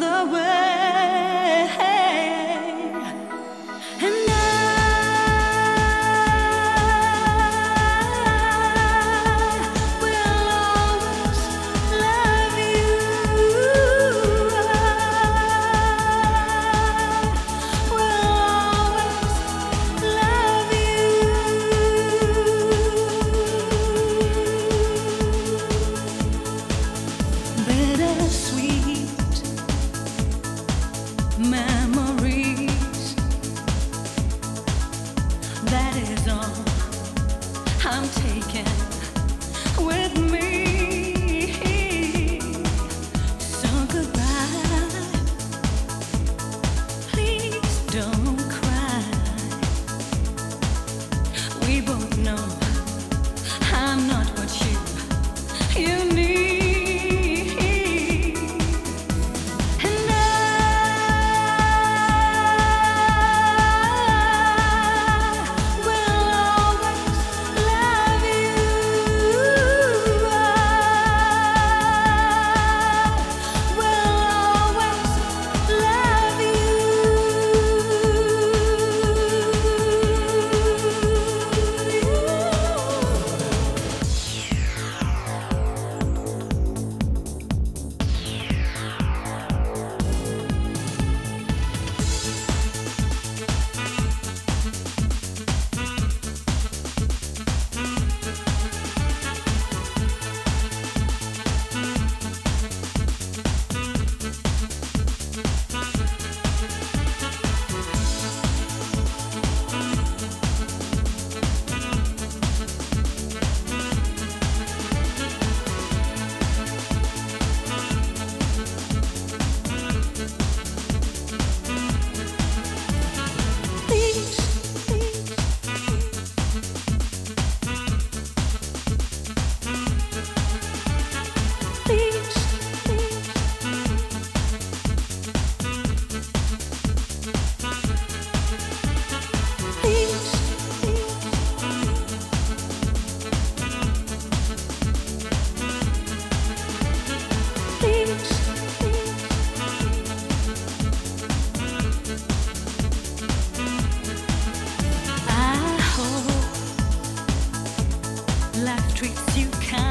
the way. All I'm taking treats you kind,